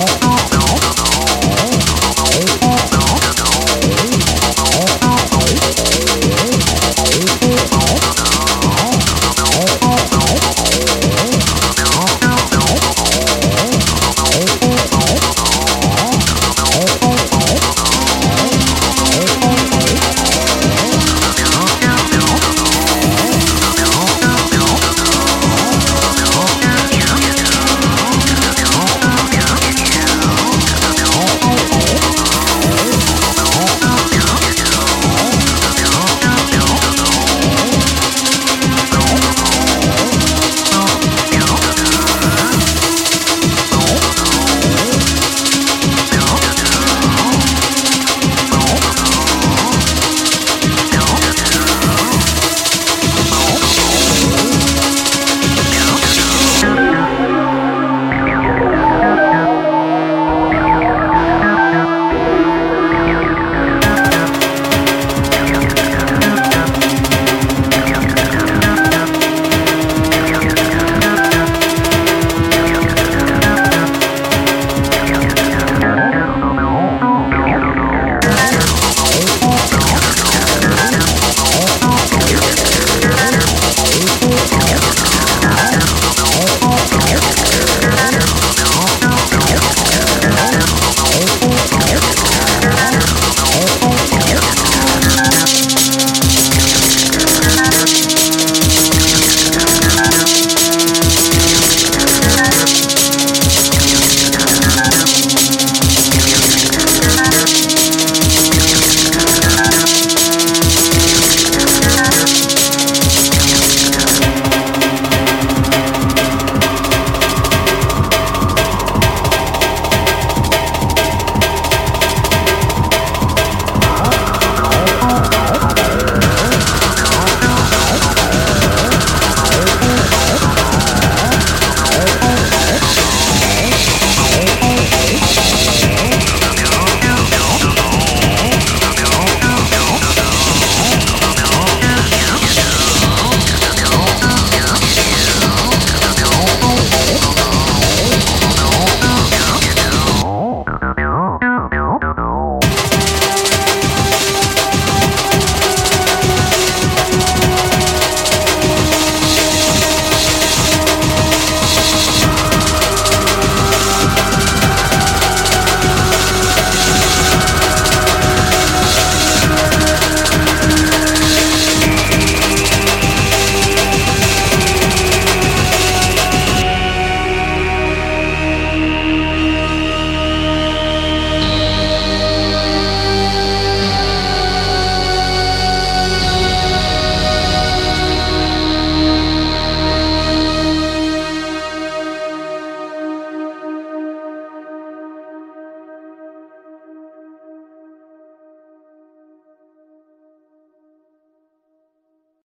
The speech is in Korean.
어?